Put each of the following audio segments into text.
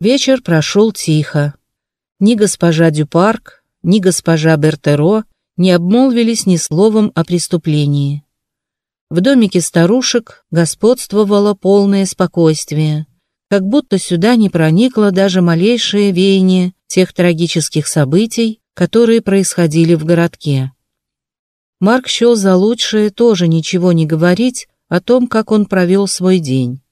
Вечер прошел тихо. Ни госпожа Дюпарк, ни госпожа Бертеро не обмолвились ни словом о преступлении. В домике старушек господствовало полное спокойствие, как будто сюда не проникло даже малейшее веяние тех трагических событий, которые происходили в городке. Марк счел за лучшее тоже ничего не говорить о том, как он провел свой день.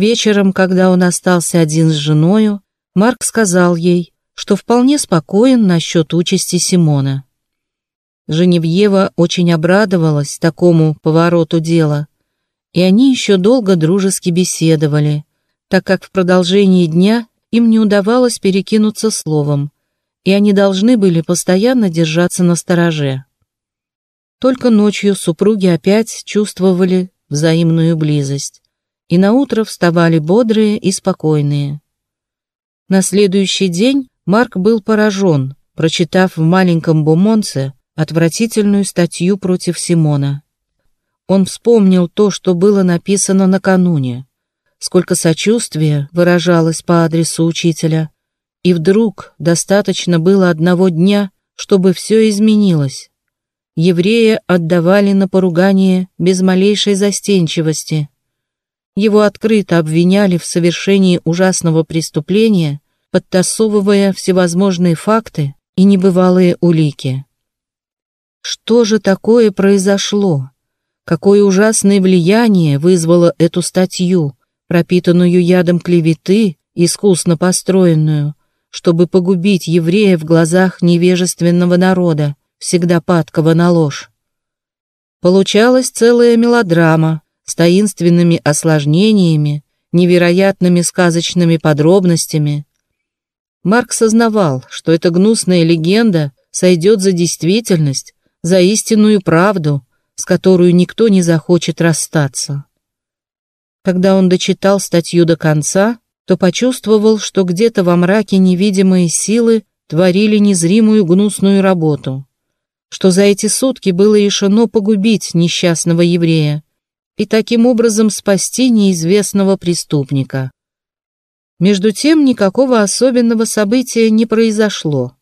Вечером, когда он остался один с женою, Марк сказал ей, что вполне спокоен насчет участи Симона. Женевьева очень обрадовалась такому повороту дела, и они еще долго дружески беседовали, так как в продолжении дня им не удавалось перекинуться словом, и они должны были постоянно держаться на стороже. Только ночью супруги опять чувствовали взаимную близость, и наутро вставали бодрые и спокойные. На следующий день Марк был поражен, прочитав в маленьком Бумонце отвратительную статью против Симона. Он вспомнил то, что было написано накануне, сколько сочувствия выражалось по адресу учителя, и вдруг достаточно было одного дня, чтобы все изменилось. Еврея отдавали на поругание без малейшей застенчивости. Его открыто обвиняли в совершении ужасного преступления подтасовывая всевозможные факты и небывалые улики. Что же такое произошло? Какое ужасное влияние вызвало эту статью, пропитанную ядом клеветы, искусно построенную, чтобы погубить еврея в глазах невежественного народа, всегда падкого на ложь? Получалась целая мелодрама с таинственными осложнениями, невероятными сказочными подробностями, Марк сознавал, что эта гнусная легенда сойдет за действительность, за истинную правду, с которой никто не захочет расстаться. Когда он дочитал статью до конца, то почувствовал, что где-то во мраке невидимые силы творили незримую гнусную работу, что за эти сутки было решено погубить несчастного еврея и таким образом спасти неизвестного преступника. Между тем никакого особенного события не произошло.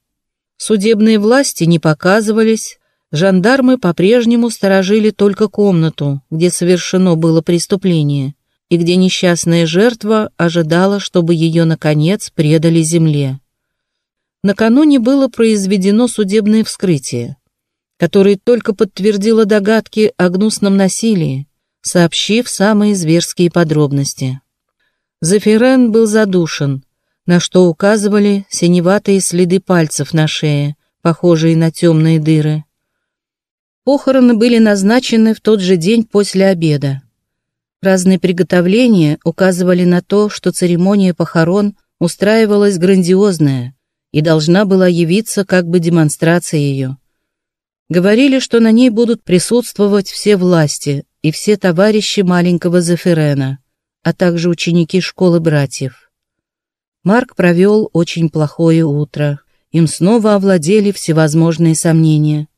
Судебные власти не показывались, жандармы по-прежнему сторожили только комнату, где совершено было преступление, и где несчастная жертва ожидала, чтобы ее, наконец, предали земле. Накануне было произведено судебное вскрытие, которое только подтвердило догадки о гнусном насилии, сообщив самые зверские подробности. Зефирен был задушен, на что указывали синеватые следы пальцев на шее, похожие на темные дыры. Похороны были назначены в тот же день после обеда. Разные приготовления указывали на то, что церемония похорон устраивалась грандиозная и должна была явиться как бы демонстрация ее. Говорили, что на ней будут присутствовать все власти и все товарищи маленького Зефирена а также ученики школы братьев. Марк провел очень плохое утро. Им снова овладели всевозможные сомнения.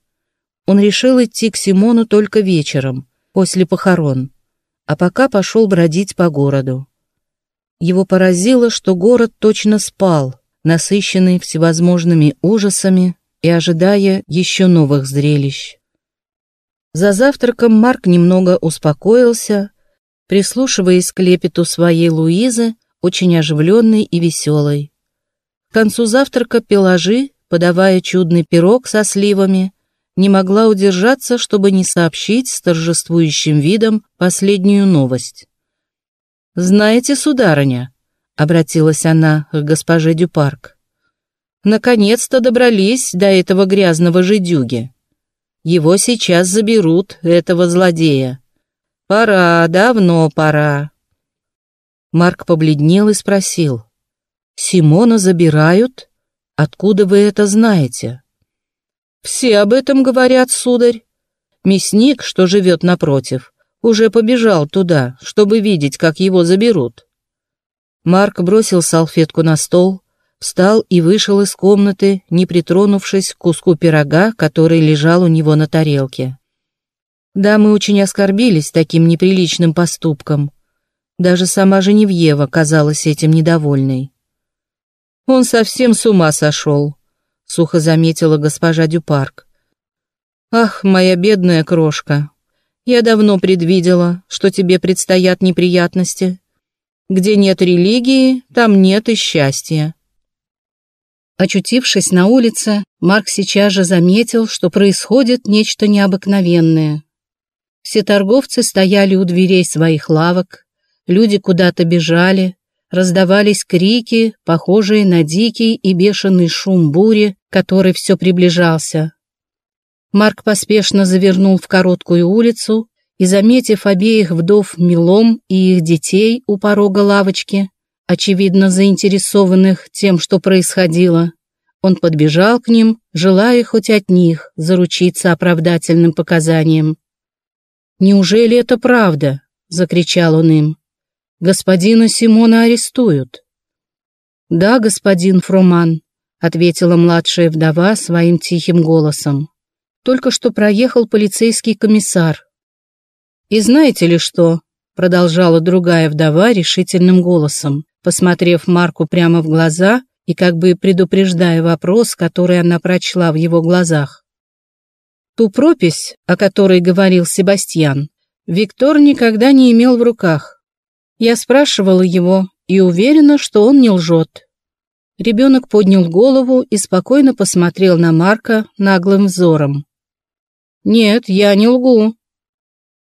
Он решил идти к Симону только вечером, после похорон, а пока пошел бродить по городу. Его поразило, что город точно спал, насыщенный всевозможными ужасами и ожидая еще новых зрелищ. За завтраком Марк немного успокоился, прислушиваясь к лепету своей Луизы, очень оживленной и веселой. К концу завтрака Пеложи, подавая чудный пирог со сливами, не могла удержаться, чтобы не сообщить с торжествующим видом последнюю новость. «Знаете, сударыня», — обратилась она к госпоже Дюпарк, «наконец-то добрались до этого грязного жидюги. Его сейчас заберут, этого злодея. Пора, давно пора. Марк побледнел и спросил. Симона забирают? Откуда вы это знаете? Все об этом говорят, сударь. Мясник, что живет напротив, уже побежал туда, чтобы видеть, как его заберут. Марк бросил салфетку на стол, встал и вышел из комнаты, не притронувшись к куску пирога, который лежал у него на тарелке. Да, мы очень оскорбились таким неприличным поступком. Даже сама Женевьева казалась этим недовольной. Он совсем с ума сошел, сухо заметила госпожа Дюпарк. Ах, моя бедная крошка, я давно предвидела, что тебе предстоят неприятности. Где нет религии, там нет и счастья. Очутившись на улице, Марк сейчас же заметил, что происходит нечто необыкновенное. Все торговцы стояли у дверей своих лавок, люди куда-то бежали, раздавались крики, похожие на дикий и бешеный шум бури, который все приближался. Марк поспешно завернул в короткую улицу и, заметив обеих вдов Милом и их детей у порога лавочки, очевидно заинтересованных тем, что происходило, он подбежал к ним, желая хоть от них заручиться оправдательным показанием. «Неужели это правда?» — закричал он им. «Господина Симона арестуют». «Да, господин Фроман», — ответила младшая вдова своим тихим голосом. «Только что проехал полицейский комиссар». «И знаете ли что?» — продолжала другая вдова решительным голосом, посмотрев Марку прямо в глаза и как бы предупреждая вопрос, который она прочла в его глазах. Ту пропись, о которой говорил Себастьян, Виктор никогда не имел в руках. Я спрашивала его и уверена, что он не лжет. Ребенок поднял голову и спокойно посмотрел на Марка наглым взором. «Нет, я не лгу».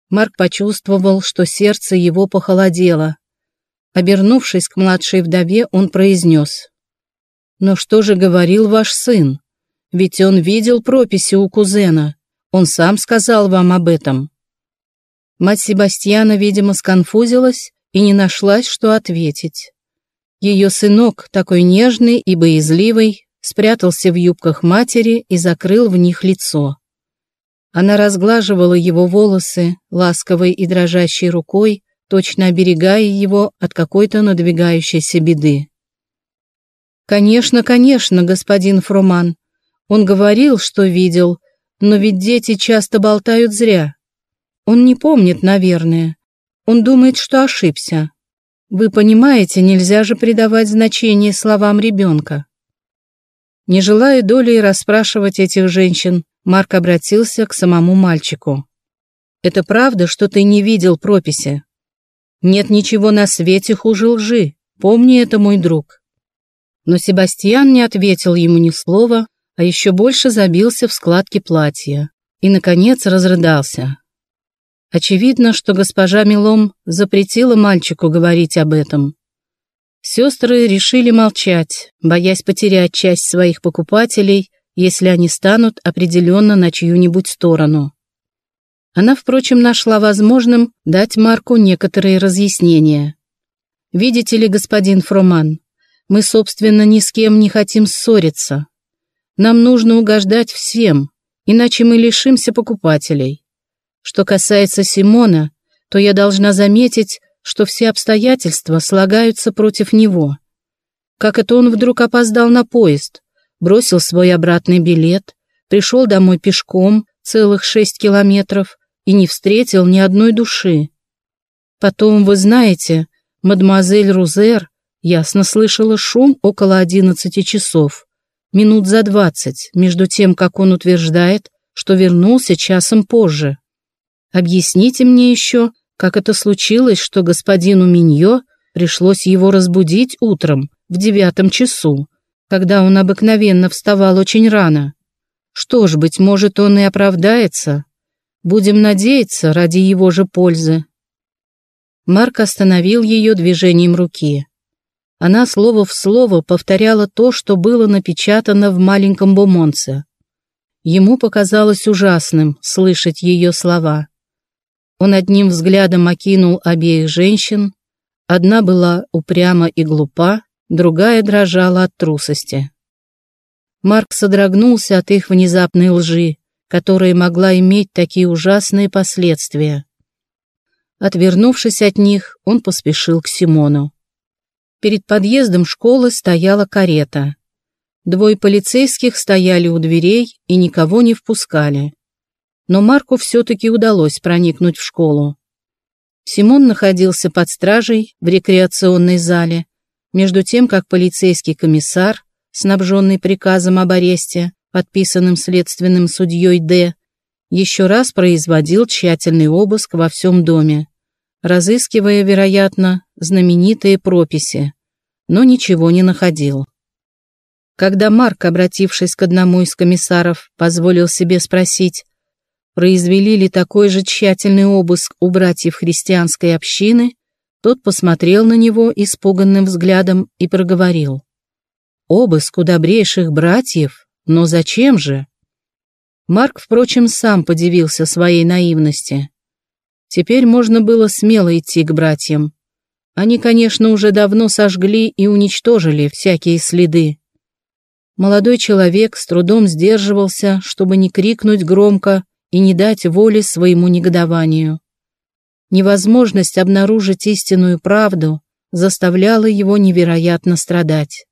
Марк почувствовал, что сердце его похолодело. Обернувшись к младшей вдове, он произнес. «Но что же говорил ваш сын? Ведь он видел прописи у кузена. Он сам сказал вам об этом». Мать Себастьяна, видимо, сконфузилась и не нашлась, что ответить. Ее сынок, такой нежный и боязливый, спрятался в юбках матери и закрыл в них лицо. Она разглаживала его волосы ласковой и дрожащей рукой, точно оберегая его от какой-то надвигающейся беды. «Конечно, конечно, господин Фруман. Он говорил, что видел, но ведь дети часто болтают зря. Он не помнит, наверное. Он думает, что ошибся. Вы понимаете, нельзя же придавать значение словам ребенка. Не желая долей расспрашивать этих женщин, Марк обратился к самому мальчику. «Это правда, что ты не видел прописи? Нет ничего на свете хуже лжи. Помни это, мой друг». Но Себастьян не ответил ему ни слова, а еще больше забился в складки платья и, наконец, разрыдался. Очевидно, что госпожа Милом запретила мальчику говорить об этом. Сестры решили молчать, боясь потерять часть своих покупателей, если они станут определенно на чью-нибудь сторону. Она, впрочем, нашла возможным дать Марку некоторые разъяснения. «Видите ли, господин Фроман, мы, собственно, ни с кем не хотим ссориться. Нам нужно угождать всем, иначе мы лишимся покупателей. Что касается Симона, то я должна заметить, что все обстоятельства слагаются против него. Как это он вдруг опоздал на поезд, бросил свой обратный билет, пришел домой пешком целых шесть километров и не встретил ни одной души. Потом, вы знаете, мадемуазель Рузер ясно слышала шум около одиннадцати часов минут за двадцать, между тем, как он утверждает, что вернулся часом позже. Объясните мне еще, как это случилось, что господину Миньо пришлось его разбудить утром в девятом часу, когда он обыкновенно вставал очень рано. Что ж, быть может, он и оправдается. Будем надеяться ради его же пользы. Марк остановил ее движением руки. Она слово в слово повторяла то, что было напечатано в маленьком бумонце. Ему показалось ужасным слышать ее слова. Он одним взглядом окинул обеих женщин. Одна была упряма и глупа, другая дрожала от трусости. Марк содрогнулся от их внезапной лжи, которая могла иметь такие ужасные последствия. Отвернувшись от них, он поспешил к Симону. Перед подъездом школы стояла карета. Двое полицейских стояли у дверей и никого не впускали. Но Марку все-таки удалось проникнуть в школу. Симон находился под стражей в рекреационной зале, между тем как полицейский комиссар, снабженный приказом об аресте, подписанным следственным судьей Д., еще раз производил тщательный обыск во всем доме, разыскивая, вероятно, знаменитые прописи, но ничего не находил. Когда Марк, обратившись к одному из комиссаров, позволил себе спросить, произвели ли такой же тщательный обыск у братьев христианской общины, тот посмотрел на него испуганным взглядом и проговорил. «Обыск у добрейших братьев? Но зачем же?» Марк, впрочем, сам подивился своей наивности. Теперь можно было смело идти к братьям. Они, конечно, уже давно сожгли и уничтожили всякие следы. Молодой человек с трудом сдерживался, чтобы не крикнуть громко и не дать воли своему негодованию. Невозможность обнаружить истинную правду заставляла его невероятно страдать.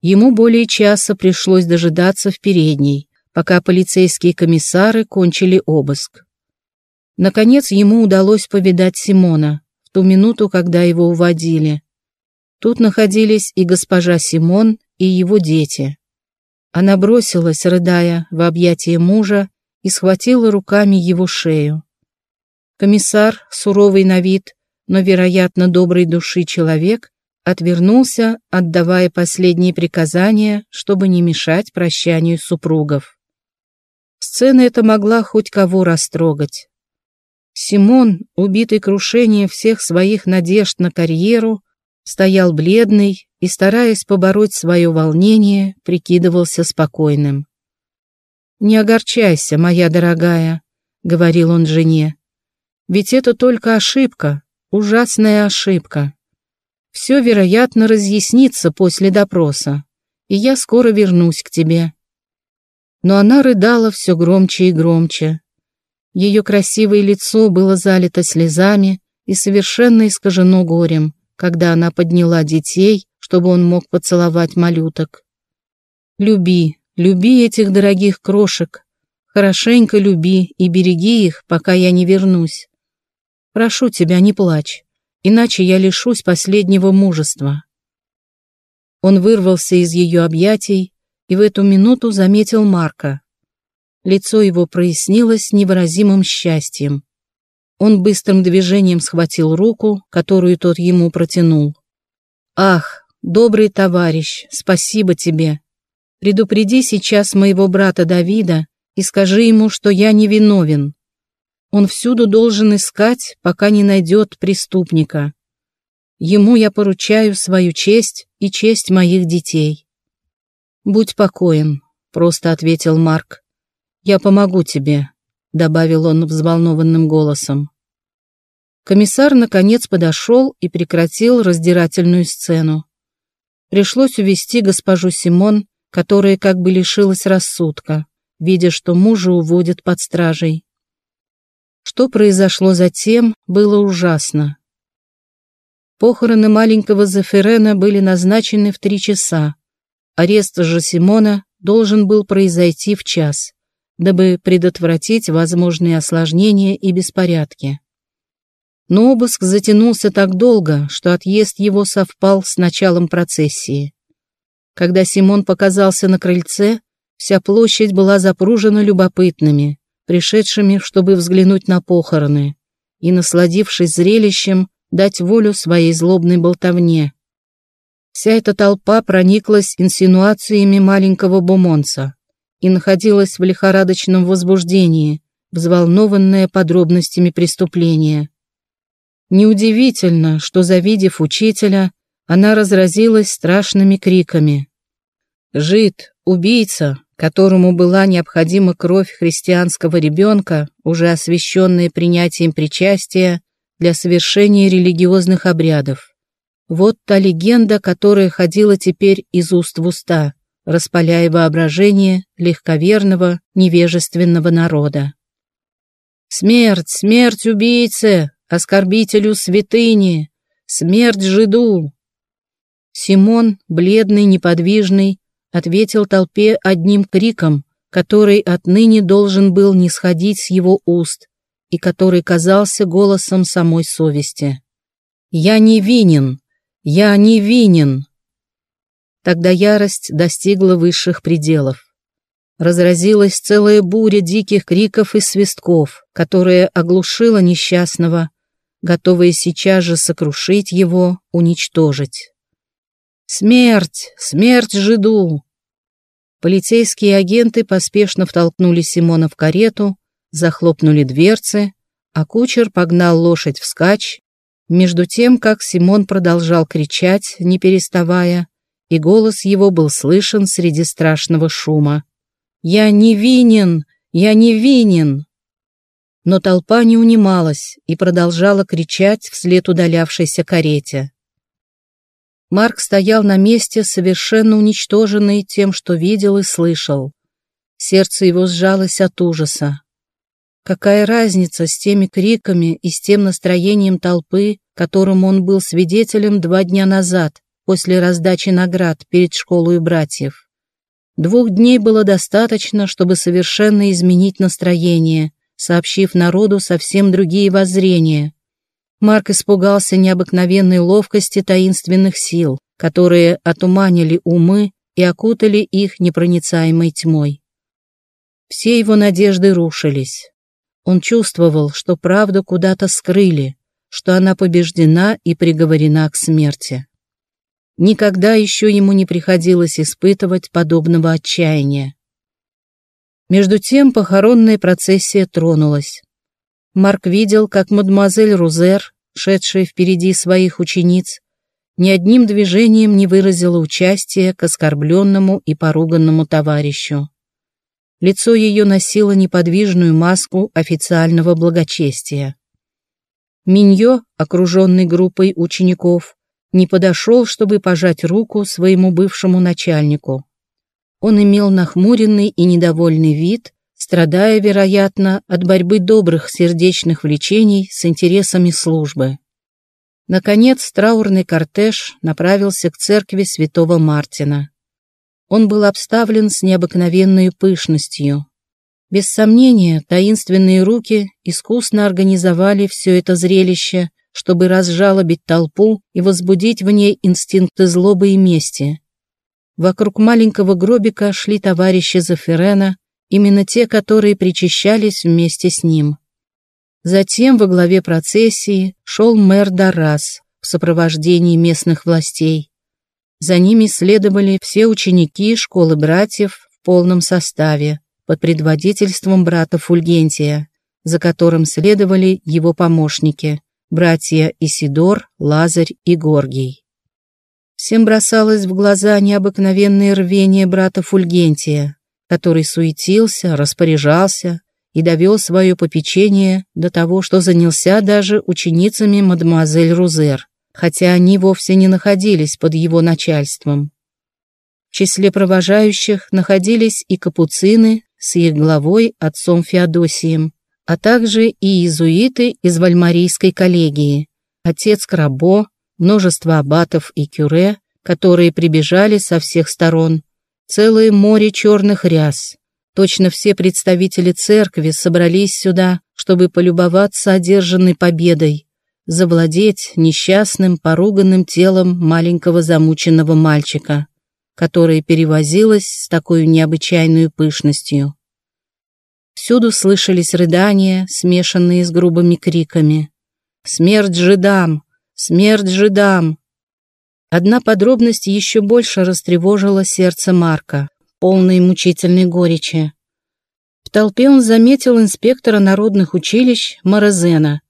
Ему более часа пришлось дожидаться в передней, пока полицейские комиссары кончили обыск. Наконец ему удалось повидать Симона в ту минуту, когда его уводили. Тут находились и госпожа Симон, и его дети. Она бросилась, рыдая, в объятия мужа и схватила руками его шею. Комиссар, суровый на вид, но, вероятно, доброй души человек, отвернулся, отдавая последние приказания, чтобы не мешать прощанию супругов. Сцена эта могла хоть кого растрогать. Симон, убитый крушением всех своих надежд на карьеру, стоял бледный и, стараясь побороть свое волнение, прикидывался спокойным. «Не огорчайся, моя дорогая», — говорил он жене. Ведь это только ошибка, ужасная ошибка. Все, вероятно, разъяснится после допроса, и я скоро вернусь к тебе. Но она рыдала все громче и громче. Ее красивое лицо было залито слезами и совершенно искажено горем, когда она подняла детей, чтобы он мог поцеловать малюток. «Люби, люби этих дорогих крошек, хорошенько люби и береги их, пока я не вернусь. Прошу тебя, не плачь, иначе я лишусь последнего мужества». Он вырвался из ее объятий и в эту минуту заметил Марка. Лицо его прояснилось невыразимым счастьем. Он быстрым движением схватил руку, которую тот ему протянул. «Ах, добрый товарищ, спасибо тебе. Предупреди сейчас моего брата Давида и скажи ему, что я невиновен. Он всюду должен искать, пока не найдет преступника. Ему я поручаю свою честь и честь моих детей. «Будь покоен», — просто ответил Марк. «Я помогу тебе», — добавил он взволнованным голосом. Комиссар наконец подошел и прекратил раздирательную сцену. Пришлось увести госпожу Симон, которая как бы лишилась рассудка, видя, что мужа уводят под стражей. Что произошло затем, было ужасно. Похороны маленького Зефирена были назначены в три часа. Арест же Симона должен был произойти в час, дабы предотвратить возможные осложнения и беспорядки. Но обыск затянулся так долго, что отъезд его совпал с началом процессии. Когда Симон показался на крыльце, вся площадь была запружена любопытными, пришедшими, чтобы взглянуть на похороны, и, насладившись зрелищем, дать волю своей злобной болтовне. Вся эта толпа прониклась инсинуациями маленького бумонца и находилась в лихорадочном возбуждении, взволнованная подробностями преступления. Неудивительно, что, завидев учителя, она разразилась страшными криками. «Жид! Убийца! Которому была необходима кровь христианского ребенка, уже освященная принятием причастия для совершения религиозных обрядов. Вот та легенда, которая ходила теперь из уст в уста, распаляя воображение легковерного, невежественного народа. «Смерть, смерть убийце, оскорбителю святыни! Смерть жиду!» Симон, бледный, неподвижный, ответил толпе одним криком, который отныне должен был не сходить с его уст и который казался голосом самой совести. «Я не винен! Я невинен!» Тогда ярость достигла высших пределов. Разразилась целая буря диких криков и свистков, которая оглушила несчастного, готовая сейчас же сокрушить его, уничтожить. «Смерть! Смерть жиду!» Полицейские агенты поспешно втолкнули Симона в карету, захлопнули дверцы, а кучер погнал лошадь вскачь, между тем, как Симон продолжал кричать, не переставая, и голос его был слышен среди страшного шума. «Я невинен! Я невинен!» Но толпа не унималась и продолжала кричать вслед удалявшейся карете. Марк стоял на месте, совершенно уничтоженный тем, что видел и слышал. Сердце его сжалось от ужаса. Какая разница с теми криками и с тем настроением толпы, которому он был свидетелем два дня назад, после раздачи наград перед школой братьев? Двух дней было достаточно, чтобы совершенно изменить настроение, сообщив народу совсем другие воззрения. Марк испугался необыкновенной ловкости таинственных сил, которые отуманили умы и окутали их непроницаемой тьмой. Все его надежды рушились. Он чувствовал, что правду куда-то скрыли, что она побеждена и приговорена к смерти. Никогда еще ему не приходилось испытывать подобного отчаяния. Между тем похоронная процессия тронулась. Марк видел, как мадемуазель Рузер, шедшая впереди своих учениц, ни одним движением не выразила участия к оскорбленному и поруганному товарищу. Лицо ее носило неподвижную маску официального благочестия. Миньо, окруженный группой учеников, не подошел, чтобы пожать руку своему бывшему начальнику. Он имел нахмуренный и недовольный вид, страдая, вероятно, от борьбы добрых сердечных влечений с интересами службы. Наконец, траурный кортеж направился к церкви святого Мартина. Он был обставлен с необыкновенной пышностью. Без сомнения, таинственные руки искусно организовали все это зрелище, чтобы разжалобить толпу и возбудить в ней инстинкты злобы и мести. Вокруг маленького гробика шли товарищи Заферена, именно те, которые причащались вместе с ним. Затем во главе процессии шел мэр Дарас в сопровождении местных властей. За ними следовали все ученики школы братьев в полном составе, под предводительством брата Фульгентия, за которым следовали его помощники, братья Исидор, Лазарь и Горгий. Всем бросалось в глаза необыкновенное рвение брата Фульгентия, который суетился, распоряжался и довел свое попечение до того, что занялся даже ученицами мадемуазель Рузер, хотя они вовсе не находились под его начальством. В числе провожающих находились и капуцины с их главой отцом Феодосием, а также и иезуиты из Вальмарийской коллегии, отец Крабо, множество аббатов и кюре, которые прибежали со всех сторон, целое море черных ряс. Точно все представители церкви собрались сюда, чтобы полюбоваться одержанной победой, завладеть несчастным, поруганным телом маленького замученного мальчика, которое перевозилось с такой необычайной пышностью. Всюду слышались рыдания, смешанные с грубыми криками. «Смерть жидам! Смерть жидам!» Одна подробность еще больше растревожила сердце Марка, полной мучительной горечи. В толпе он заметил инспектора народных училищ Морозена,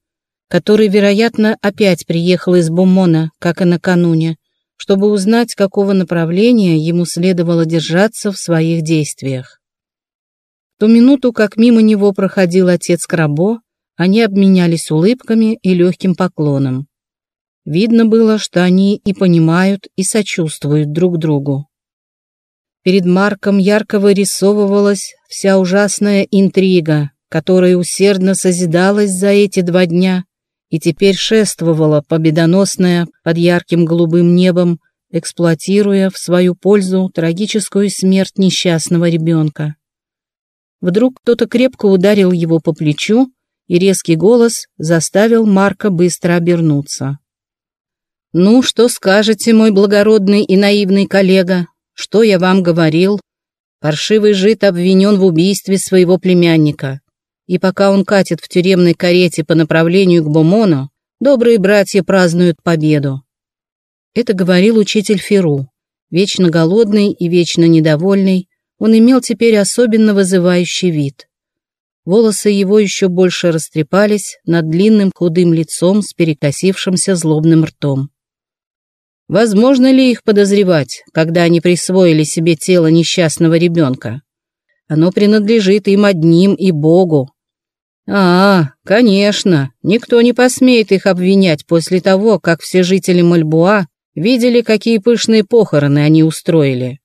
который, вероятно, опять приехал из Бумона, как и накануне, чтобы узнать, какого направления ему следовало держаться в своих действиях. В ту минуту, как мимо него проходил отец Крабо, они обменялись улыбками и легким поклоном. Видно было, что они и понимают, и сочувствуют друг другу. Перед Марком ярко вырисовывалась вся ужасная интрига, которая усердно созидалась за эти два дня и теперь шествовала победоносная под ярким голубым небом, эксплуатируя в свою пользу трагическую смерть несчастного ребенка. Вдруг кто-то крепко ударил его по плечу, и резкий голос заставил Марка быстро обернуться. «Ну, что скажете, мой благородный и наивный коллега? Что я вам говорил? Паршивый жид обвинен в убийстве своего племянника. И пока он катит в тюремной карете по направлению к Бомону, добрые братья празднуют победу». Это говорил учитель Феру. Вечно голодный и вечно недовольный, он имел теперь особенно вызывающий вид. Волосы его еще больше растрепались над длинным худым лицом с перекосившимся злобным ртом. Возможно ли их подозревать, когда они присвоили себе тело несчастного ребенка? Оно принадлежит им одним и Богу. А, конечно, никто не посмеет их обвинять после того, как все жители Мальбуа видели, какие пышные похороны они устроили.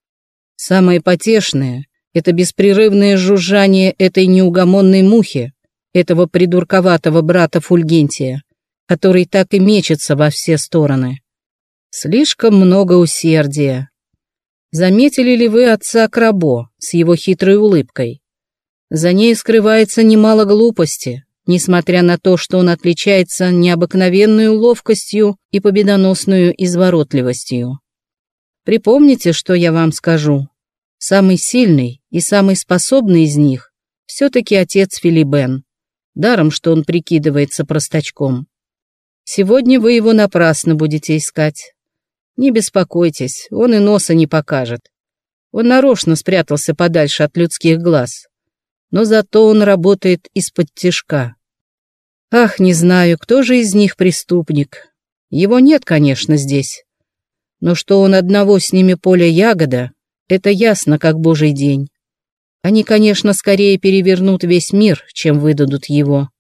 Самое потешное это беспрерывное жужжание этой неугомонной мухи, этого придурковатого брата Фульгентия, который так и мечется во все стороны. Слишком много усердия. Заметили ли вы отца Крабо с его хитрой улыбкой? За ней скрывается немало глупости, несмотря на то, что он отличается необыкновенной ловкостью и победоносную изворотливостью. Припомните, что я вам скажу. Самый сильный и самый способный из них все-таки отец Филибен. Даром, что он прикидывается простачком. Сегодня вы его напрасно будете искать. Не беспокойтесь, он и носа не покажет. Он нарочно спрятался подальше от людских глаз. Но зато он работает из-под тишка. Ах, не знаю, кто же из них преступник. Его нет, конечно, здесь. Но что он одного с ними поля ягода, это ясно, как божий день. Они, конечно, скорее перевернут весь мир, чем выдадут его.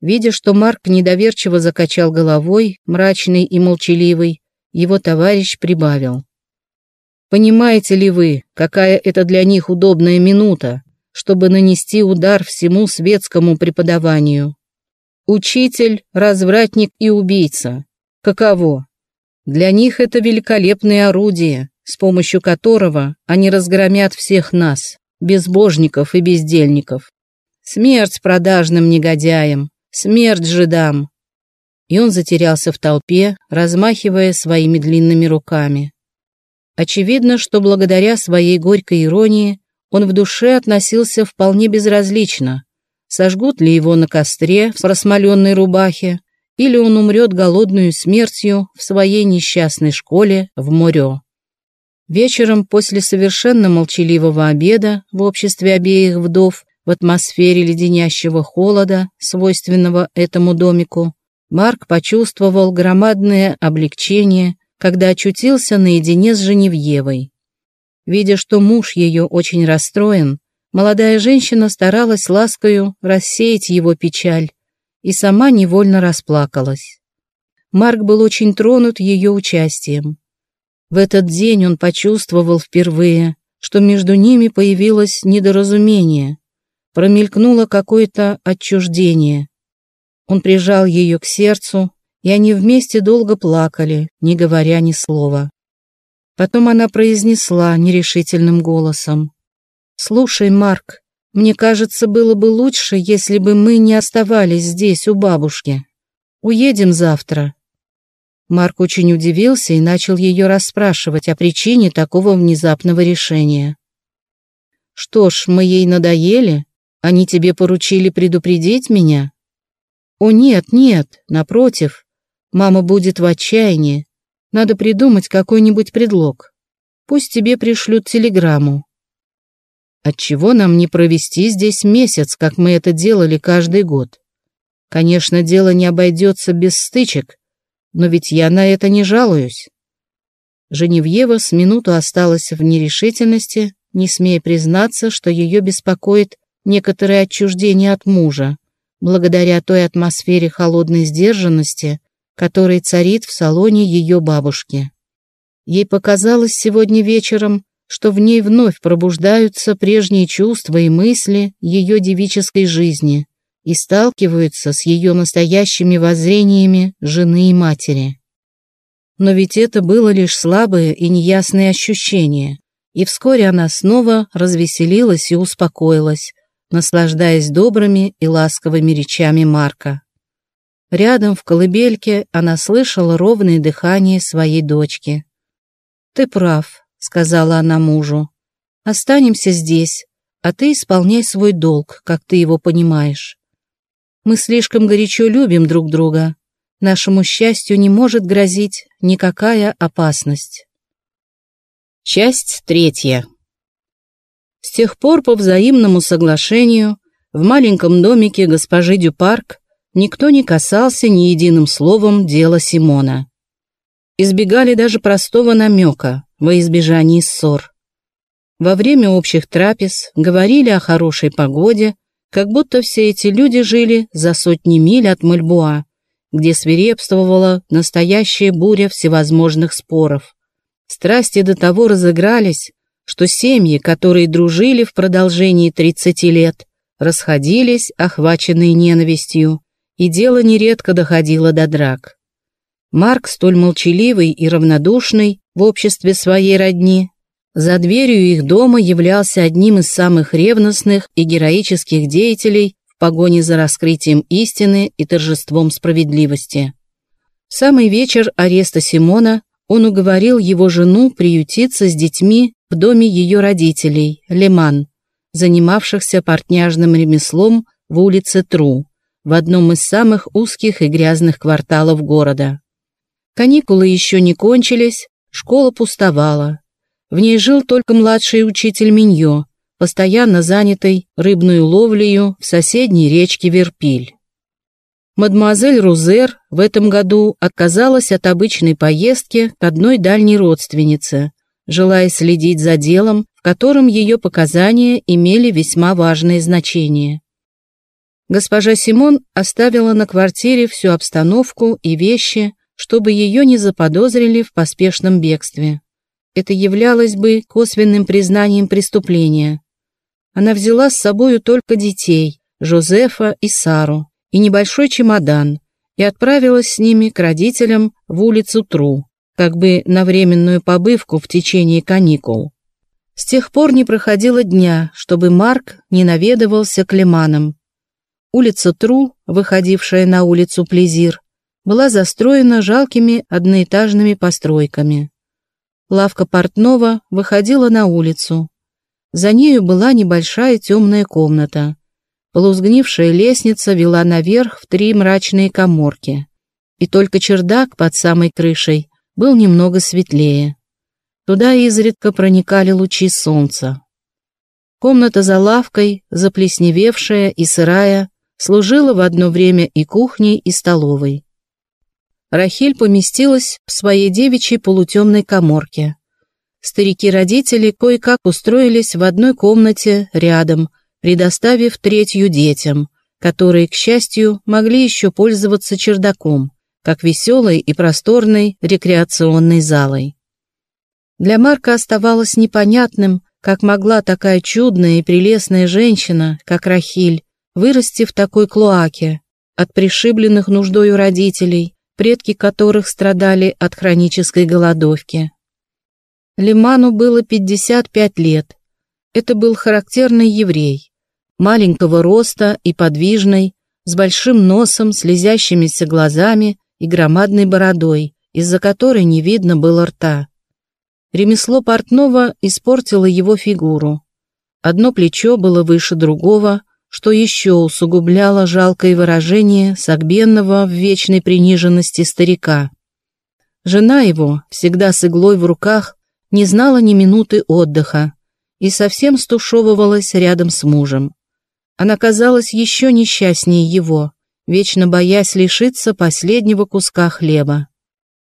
Видя, что Марк недоверчиво закачал головой, мрачный и молчаливый, его товарищ прибавил. «Понимаете ли вы, какая это для них удобная минута, чтобы нанести удар всему светскому преподаванию? Учитель, развратник и убийца. Каково? Для них это великолепное орудие, с помощью которого они разгромят всех нас, безбожников и бездельников. Смерть продажным негодяям, смерть жидам. И он затерялся в толпе, размахивая своими длинными руками. Очевидно, что благодаря своей горькой иронии он в душе относился вполне безразлично, сожгут ли его на костре в просмоленной рубахе, или он умрет голодную смертью в своей несчастной школе в Море. Вечером после совершенно молчаливого обеда в обществе обеих вдов в атмосфере леденящего холода, свойственного этому домику, Марк почувствовал громадное облегчение, когда очутился наедине с Женевьевой. Видя, что муж ее очень расстроен, молодая женщина старалась ласкою рассеять его печаль и сама невольно расплакалась. Марк был очень тронут ее участием. В этот день он почувствовал впервые, что между ними появилось недоразумение, промелькнуло какое-то отчуждение. Он прижал ее к сердцу, и они вместе долго плакали, не говоря ни слова. Потом она произнесла нерешительным голосом. «Слушай, Марк, мне кажется, было бы лучше, если бы мы не оставались здесь у бабушки. Уедем завтра, Марк очень удивился и начал ее расспрашивать о причине такого внезапного решения. «Что ж, мы ей надоели? Они тебе поручили предупредить меня?» «О нет, нет, напротив. Мама будет в отчаянии. Надо придумать какой-нибудь предлог. Пусть тебе пришлют телеграмму». «Отчего нам не провести здесь месяц, как мы это делали каждый год? Конечно, дело не обойдется без стычек, но ведь я на это не жалуюсь. Женевьева с минуту осталась в нерешительности, не смея признаться, что ее беспокоит некоторое отчуждение от мужа, благодаря той атмосфере холодной сдержанности, которая царит в салоне ее бабушки. Ей показалось сегодня вечером, что в ней вновь пробуждаются прежние чувства и мысли ее девической жизни, и сталкиваются с ее настоящими воззрениями жены и матери. Но ведь это было лишь слабое и неясное ощущение, и вскоре она снова развеселилась и успокоилась, наслаждаясь добрыми и ласковыми речами Марка. Рядом в колыбельке она слышала ровное дыхание своей дочки. «Ты прав», — сказала она мужу. «Останемся здесь, а ты исполняй свой долг, как ты его понимаешь. Мы слишком горячо любим друг друга. Нашему счастью не может грозить никакая опасность». Часть третья. С тех пор по взаимному соглашению в маленьком домике госпожи Дюпарк никто не касался ни единым словом дела Симона. Избегали даже простого намека во избежании ссор. Во время общих трапез говорили о хорошей погоде, как будто все эти люди жили за сотни миль от Мальбуа, где свирепствовала настоящая буря всевозможных споров. Страсти до того разыгрались, что семьи, которые дружили в продолжении 30 лет, расходились, охваченные ненавистью, и дело нередко доходило до драк. Марк, столь молчаливый и равнодушный в обществе своей родни, за дверью их дома являлся одним из самых ревностных и героических деятелей в погоне за раскрытием истины и торжеством справедливости. В самый вечер ареста Симона он уговорил его жену приютиться с детьми в доме ее родителей, Леман, занимавшихся портняжным ремеслом в улице Тру, в одном из самых узких и грязных кварталов города. Каникулы еще не кончились, школа пустовала. В ней жил только младший учитель Миньо, постоянно занятый рыбную ловлею в соседней речке Верпиль. Мадемуазель Рузер в этом году отказалась от обычной поездки к одной дальней родственнице, желая следить за делом, в котором ее показания имели весьма важное значение. Госпожа Симон оставила на квартире всю обстановку и вещи, чтобы ее не заподозрили в поспешном бегстве. Это являлось бы косвенным признанием преступления. Она взяла с собою только детей, Жозефа и Сару, и небольшой чемодан и отправилась с ними к родителям в улицу Тру, как бы на временную побывку в течение каникул. С тех пор не проходило дня, чтобы Марк не наведывался к Лиманам. Улица Тру, выходившая на улицу Плезир, была застроена жалкими одноэтажными постройками. Лавка портного выходила на улицу. За нею была небольшая темная комната, Полузгнившая лестница вела наверх в три мрачные коморки, и только чердак под самой крышей был немного светлее. Туда изредка проникали лучи солнца. Комната за лавкой, заплесневевшая и сырая, служила в одно время и кухней, и столовой. Рахиль поместилась в своей девичьей полутемной коморке. Старики-родители кое-как устроились в одной комнате рядом – предоставив третью детям, которые, к счастью, могли еще пользоваться чердаком, как веселой и просторной рекреационной залой. Для Марка оставалось непонятным, как могла такая чудная и прелестная женщина, как Рахиль, вырасти в такой клоаке, от пришибленных нуждою родителей, предки которых страдали от хронической голодовки. Лиману было 55 лет. Это был характерный еврей маленького роста и подвижной, с большим носом, слезящимися глазами и громадной бородой, из-за которой не видно было рта. Ремесло портного испортило его фигуру. Одно плечо было выше другого, что еще усугубляло жалкое выражение согбенного в вечной приниженности старика. Жена его, всегда с иглой в руках, не знала ни минуты отдыха и совсем стушевывалась рядом с мужем. Она казалась еще несчастнее его, вечно боясь лишиться последнего куска хлеба.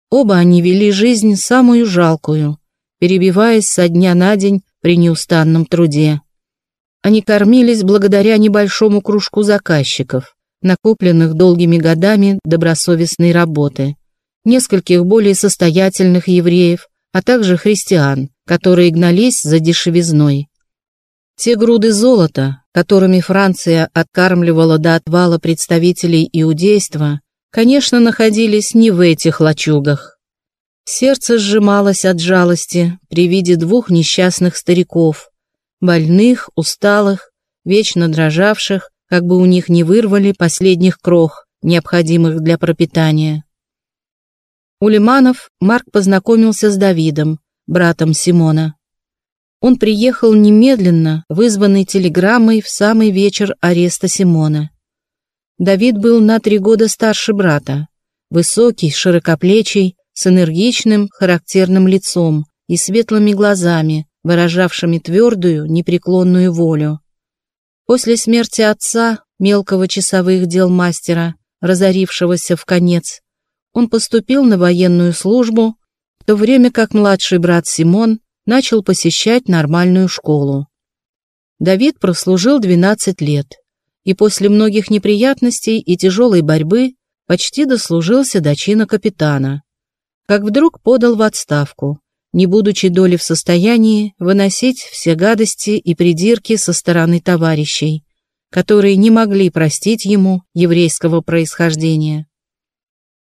Оба они вели жизнь самую жалкую, перебиваясь со дня на день при неустанном труде. Они кормились благодаря небольшому кружку заказчиков, накопленных долгими годами добросовестной работы, нескольких более состоятельных евреев, а также христиан, которые гнались за дешевизной. Те груды золота, которыми Франция откармливала до отвала представителей иудейства, конечно, находились не в этих лачугах. Сердце сжималось от жалости при виде двух несчастных стариков, больных, усталых, вечно дрожавших, как бы у них не вырвали последних крох необходимых для пропитания. У Лиманов Марк познакомился с Давидом, братом Симона. Он приехал немедленно, вызванный телеграммой в самый вечер ареста Симона. Давид был на три года старше брата, высокий, широкоплечий, с энергичным, характерным лицом и светлыми глазами, выражавшими твердую, непреклонную волю. После смерти отца, мелкого часовых дел мастера, разорившегося в конец, он поступил на военную службу, в то время как младший брат Симон начал посещать нормальную школу. Давид прослужил 12 лет и после многих неприятностей и тяжелой борьбы почти дослужился до чина капитана, как вдруг подал в отставку, не будучи доли в состоянии выносить все гадости и придирки со стороны товарищей, которые не могли простить ему еврейского происхождения.